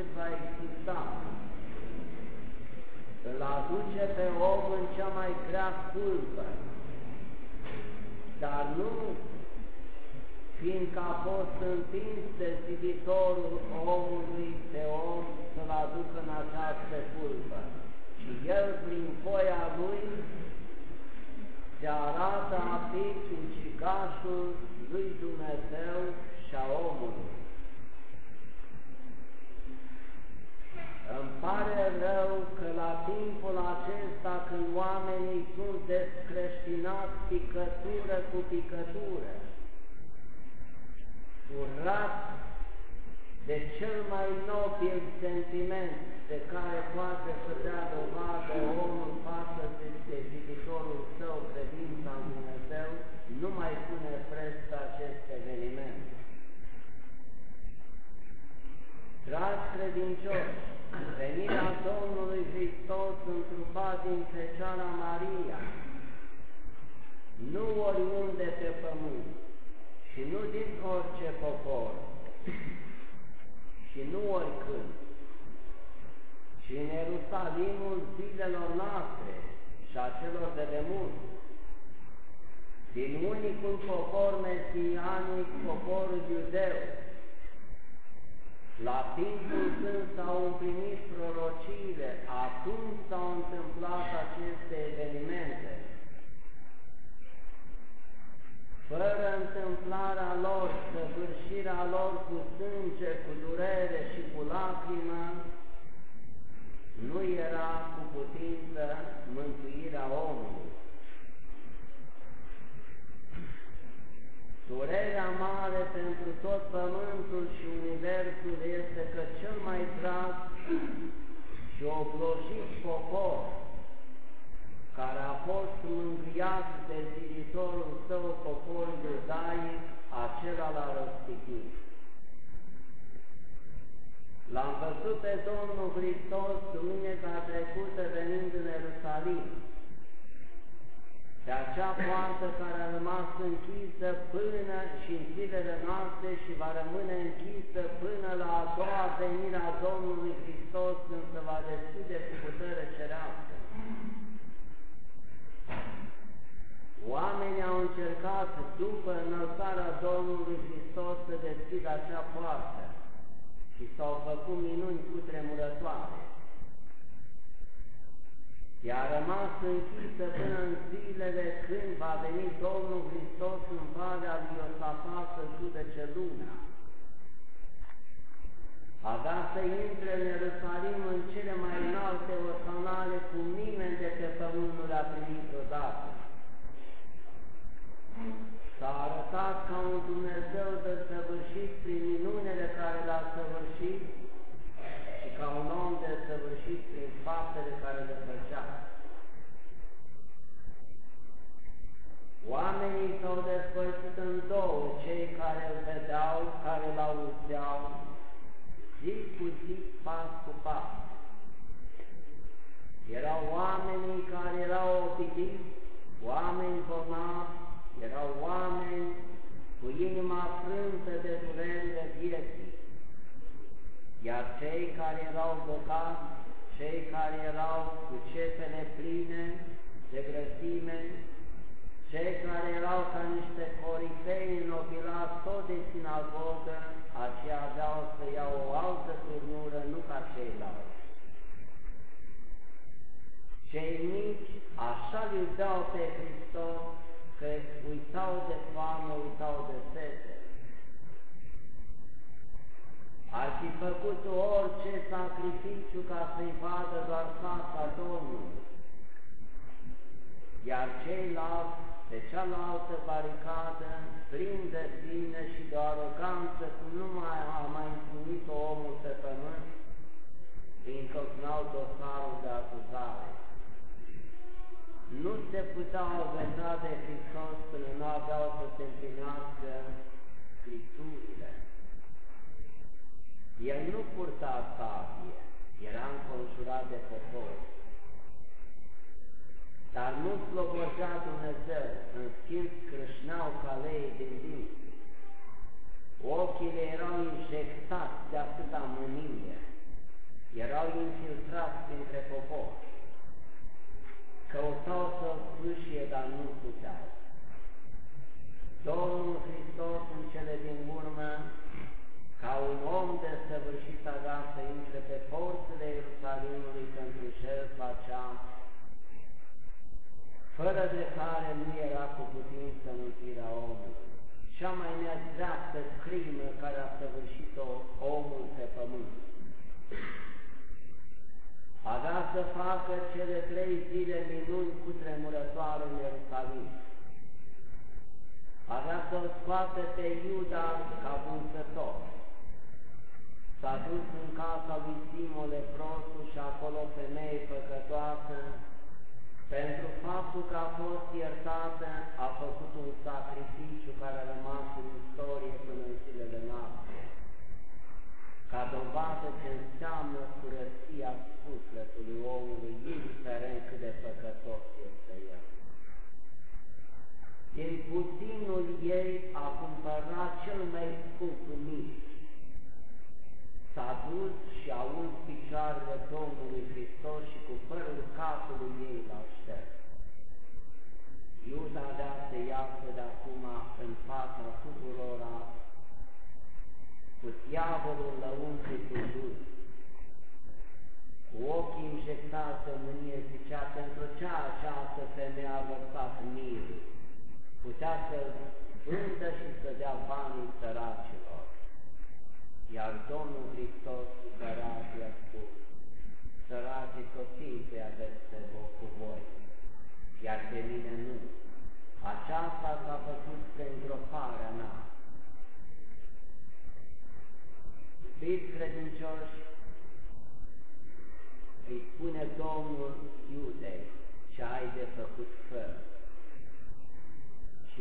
cât va exista, îl aduce pe om în cea mai grea culpă, dar nu fiindcă a fost împins de ziditorul omului pe om să-l aducă în această culpă, ci el prin foia lui se arată a fi ucigașul lui Dumnezeu și a omului. Că la timpul acesta când oamenii sunt descreștinați picătură cu picătură, urat de cel mai nobil sentiment de care poate să dea dovadă omul față de viitorul său, credința în Dumnezeu, nu mai pune preț pe acest eveniment. Dragi credincioși, venirea Domnului Hristos întrupat din Fecioara Maria, nu oriunde pe pământ și nu din orice popor și nu oricând, ci în Ierusalimul zilelor noastre și a celor de demult, din unicul popor mesianic, poporul iudeu, la timpul când s-au împlinit prorociile, atunci s-au întâmplat aceste evenimente. Fără întâmplarea lor, săvârșirea lor cu sânge, cu durere și cu lacrimă, nu era cu putință mântuirea omului. Durerea mare pentru tot pământul și universul este că cel mai drag și oblojit popor, care a fost mângâiat de ziditorul său popor iudaic, acela l-a răstignit. L-am văzut pe Domnul Hristos duminica trecută venind în Ierusalim, de acea poartă care a rămas închisă până și în zilele noastre și va rămâne închisă până la a doua venire a Domnului Hristos când se va deschide cu putere cerească. Oamenii au încercat după înălțarea Domnului Hristos să deschidă acea poartă și s-au făcut minuni cu tremurătoare. I-a rămas închisă până în zilele când va veni Domnul Hristos în Valea lui Iosafat să judece lumea. A dat să intre în Ierusalim în cele mai înalte osanale cu nimeni de pe pământ nu le-a primit odată. S-a arătat ca un Dumnezeu de săvârșit prin minunile care le-a săvârșit și ca un om de săvârșit prin faptele care le făcea. Oamenii s-au despărțit în două, cei care îl vedeau, care îl auzeau, zi cu zi, pas cu pas. Erau oamenii care erau obidiți, oameni bolnavi, erau oameni cu inima frântă de durerile vieții, iar cei care erau bogați, cei care erau cu cefele pline de grăsime, cei care erau ca niște corifei nobilați tot de sinagogă, aceia aveau să iau o altă turnură, nu ca ceilalți. Cei mici așa îl dau pe Hristos că uitau de foame, uitau de sete. Ar fi făcut orice sacrificiu ca să-i vadă doar fața Domnului. Iar ceilalți, pe cealaltă baricadă, plin de sine și de aroganță, cum nu mai a mai întâlnit omul pe pământ, întocmeau dosarul de acuzare. Nu se puteau aventa de Hristos până nu aveau să se împlinească Scripturile. El nu purta sabie, era înconjurat de popor. Dar nu slobozea Dumnezeu, în schimb crâșneau calei din dinți. Ochii le erau injectați de atâta mânie, erau infiltrați printre popor, căutau să-L sfârșie, dar nu puteau. Domnul Hristos în cele din urmă, ca un om desăvârșit avea să intre pe porțile Ierusalimului pentru jertfa cea, fără de care nu era cu putință mântuirea omului. Cea mai neadreaptă crimă care a săvârșit-o omul pe pământ. Avea să facă cele trei zile minuni cu tremurătoare în Ierusalim avea să-l scoate pe Iuda ca vânzător. S-a dus în casa lui Simon leprosul și acolo femeie păcătoasă, pentru faptul că a fost iertată, a făcut un sacrificiu care a rămas în istorie până în zilele noastre, ca dovadă ce înseamnă curăția sufletului omului, indiferent cât de păcătos este el. Din puținul ei a cumpărat cel mai scump mișc. S-a dus și a uns picioarele Domnului Hristos și cu părul capului ei l-a șters. Iuda avea să iasă de acum în fața tuturora cu diavolul lăuntru dus, cu ochii injectați de mânie, zicea, pentru ce această femeie a vărsat mirul putea să vândă și să dea banii săracilor. Iar Domnul Hristos cu săracii a spus, săracii tot timpul aveți pe cu voi, iar pe mine nu. Aceasta s-a făcut spre îngroparea mea. Fiți credincioși, îi spune Domnul Iudei ce ai de făcut fără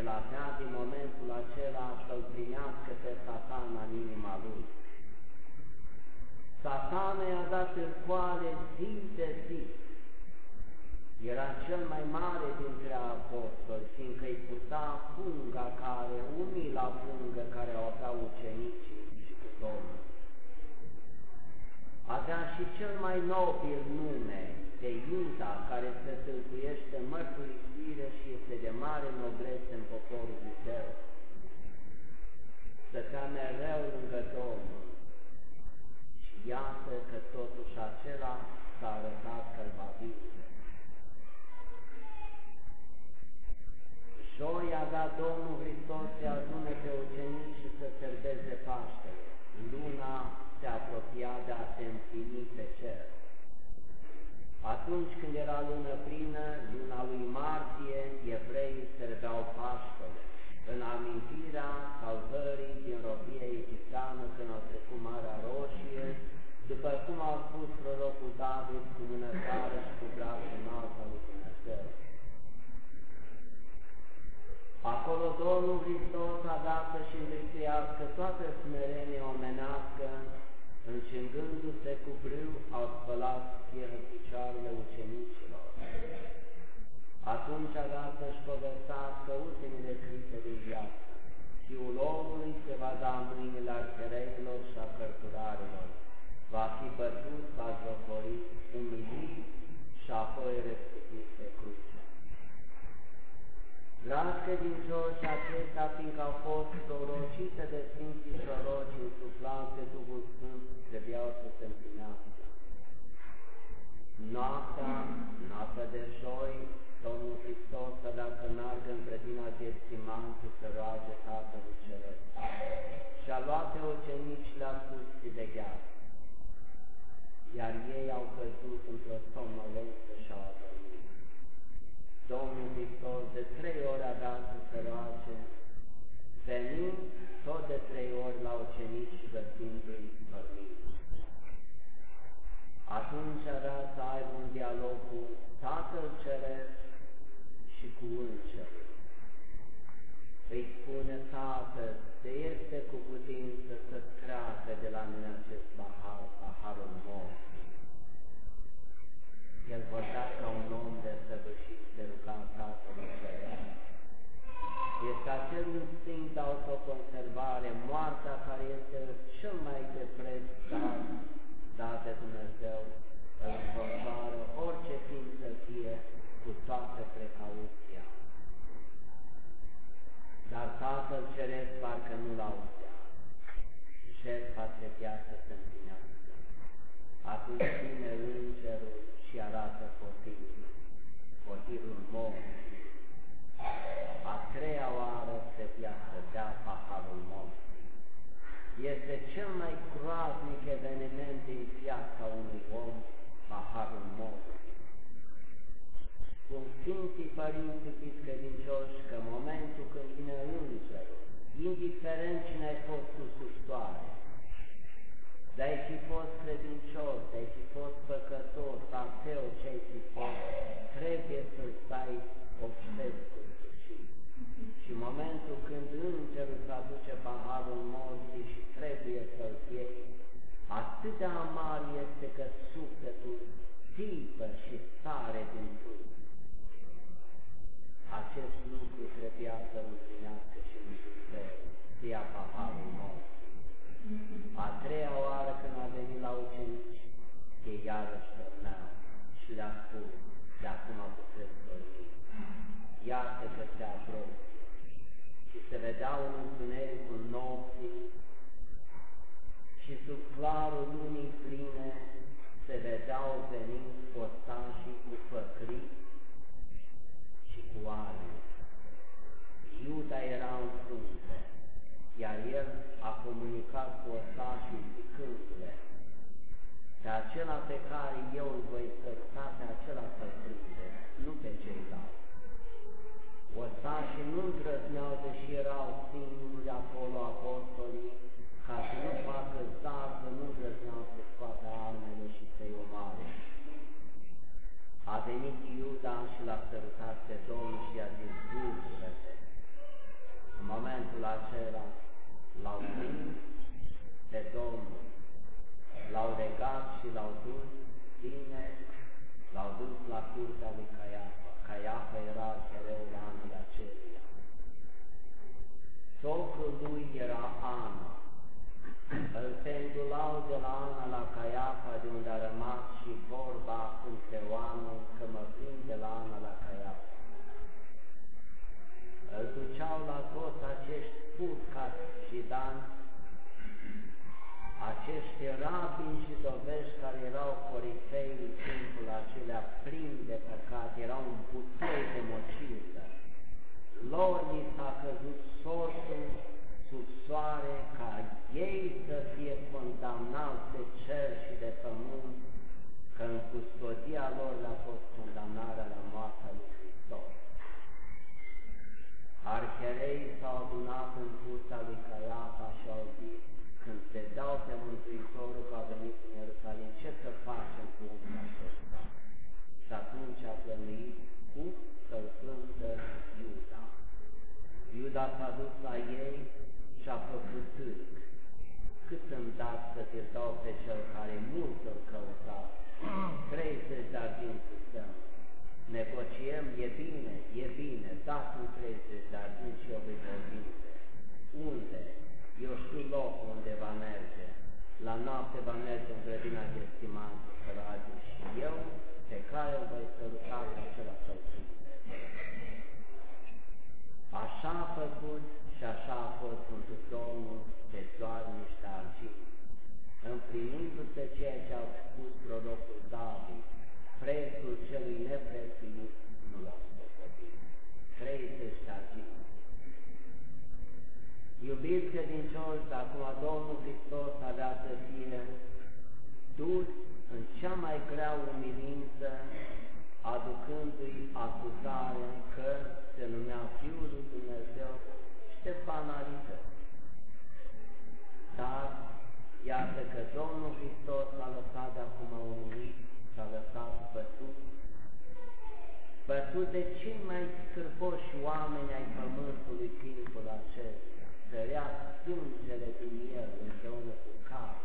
el avea din momentul acela să-l primească pe satana în inima lui. Satana i-a dat târcoale zi de zi. Era cel mai mare dintre apostoli, fiindcă îi purta punga care, umila pungă care o avea ucenicii și cu Domnul. Avea și cel mai nobil nume de Iuda, care se tâlcuiește mărturisire și este de mare noblețe în poporul Iudeu. Stătea mereu lângă Domnul și iată că totuși acela s-a arătat că-l va vinde. Joi avea Domnul Hristos să adune pe ucenici și să serveze Paștele. Luna se apropia de a se împlini pe cer. Atunci când era lună plină, luna lui martie, evreii serveau Paștele, în amintirea salvării din robie egipteană când au trecut Marea Roșie, după cum a spus prorocul David cu mână tare și cu brațul înalt al lui Dumnezeu. Acolo Domnul Hristos a dat să-și învârtuiască toată smerenia omenească încingându-se cu brâu, au spălat el picioarele ucenicilor. Atunci avea să-și povestească ultimile clipe de viață. Fiul omului se va da în mâinile arhereilor și a cărturarilor. Va fi bătut, va jocorit, umilit și apoi răstignit pe cruce. Dragi credincioși, acestea, fiindcă au fost Iată că se apropie și se vedeau în întunericul nopții și sub clarul lunii pline se vedeau venind postașii cu făcrii cu arme. Iuda era în frunte, iar el a comunicat cu ostașii zicându-le, pe acela pe care eu îl voi sărta, pe acela să-l prinde, nu pe ceilalți. Ostașii nu îndrăzneau, deși erau singuri acolo apostolii, ca să nu facă zarvă, nu îndrăzneau să scoate armele și să-i omoare. A venit Iuda și l-a sărutat pe Domnul și i-a zis, bucură-te. În momentul acela l-au prins pe Domnul, l-au legat și l-au dus bine, l-au dus la curtea lui Caiafa. Caiafa era arhereul anul aceluia. Socrul lui era Ana, îl pendulau de la Ana la Caiafa, de unde a rămas și vorba între oameni că mă prinde la Ana la Caiafa. Îl duceau la toți acești putcați și dan, acești rabini și dovești care erau corifei în timpul acelea plini de păcat, erau un butoi de mociză. Lor li s-a căzut sortul sub soare ca ei să fie condamnați de cer și de pământ, că în custodia lor le-a fost condamnarea la moartea lui Hristos. Arhereii s-au adunat în curtea lui Caiafa și au zis, când se dau pe Mântuitorul că a venit în Ierusalim, ce să facem cu omul acesta? Și atunci a plănuit cum să-l plângă Iuda. Iuda s-a dus la ei și a făcut târg. Cât îmi dați să te dau pe cel care mult îl căuta? 30 de arginți să negociem, e bine, e bine, dați-mi 30 de arginți și eu voi vinde. Unde? Eu știu locul unde va merge. La noapte va merge în grădina de estimanță săragii și eu, pe care îl voi săruta pe acela să-l Așa a făcut și așa a fost pentru Domnul pe doar niște argint, împlinindu-se ceea ce a spus prorocul David, prețul celui neprețuit nu l-a sposobit. 30 de argint. Iubiți credincioși, acum Domnul Hristos avea să fie dus în cea mai grea umilință, aducându-i acuzare că se numea Fiul lui Dumnezeu niște banalități. Dar iată că Domnul Hristos a lăsat de acum unit și a lăsat bătut, bătut de cei mai scârboși oameni ai pământului timpul acesta, sărea sângele din el împreună cu cap,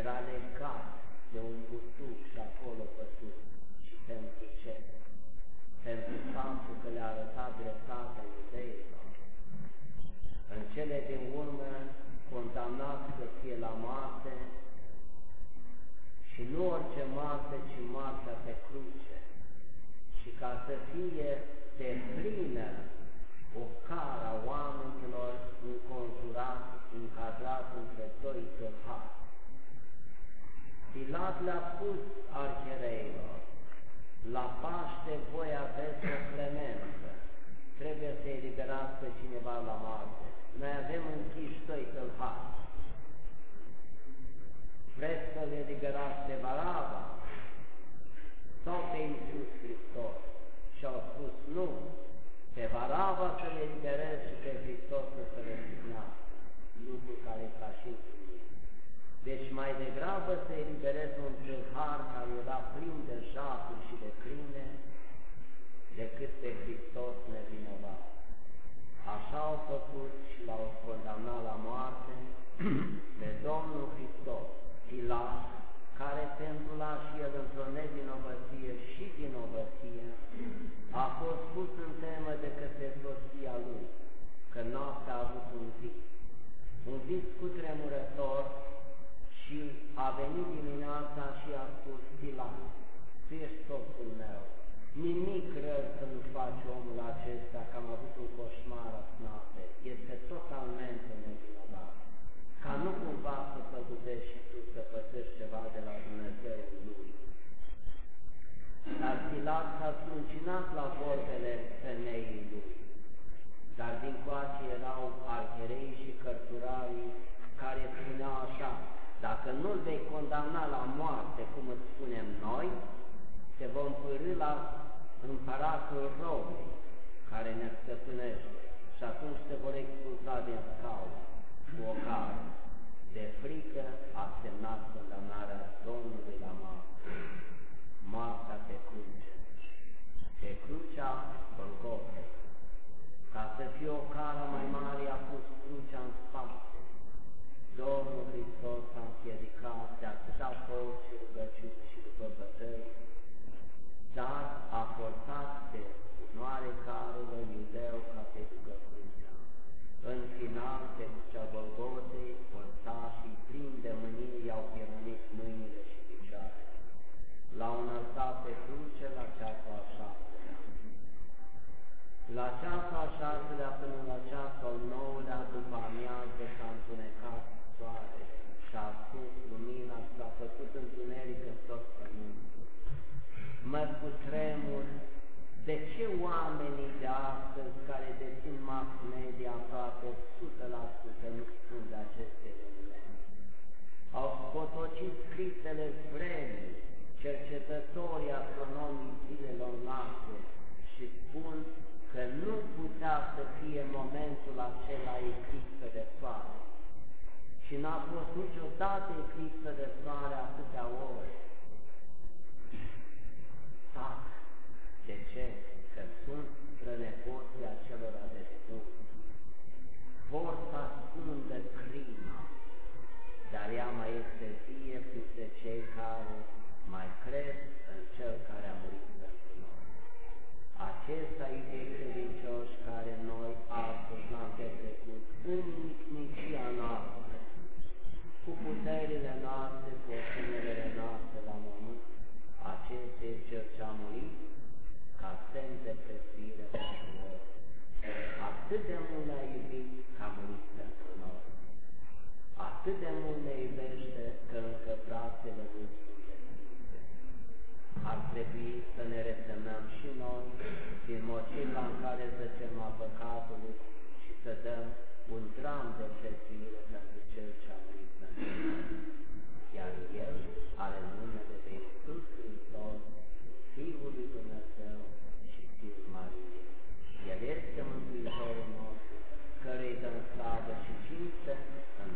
era legat de un butuc și acolo bătut și pentru ce? Pentru faptul că le-a arătat dreptatea iudeilor. În cele din urmă condamnat să fie la mase și nu orice masă, ci masa pe cruce. Și ca să fie de plină o cara oamenilor înconjurat, încadrat între doi tâlhari. Pilat le-a spus arhereilor, la Paște voi aveți o clemență, trebuie să eliberați pe cineva la moarte. Noi avem închiși doi tâlhari. Vreți să ne liberați de Baraba? Sau pe Iisus Hristos? Și au spus, nu, pe Baraba să ne liberăm și pe Hristos să se răstignați. Lucru care s-a și Deci mai degrabă să eliberez un tâlhar care era plin de jafuri și de crime, să dăm un dram de prețuire pentru Cel ce a murit pentru Iar El are numele de Iisus Hristos, Fiul lui Dumnezeu și Fiul Mariei. El este Mântuitorul nostru, care îi dăm slavă și cinste în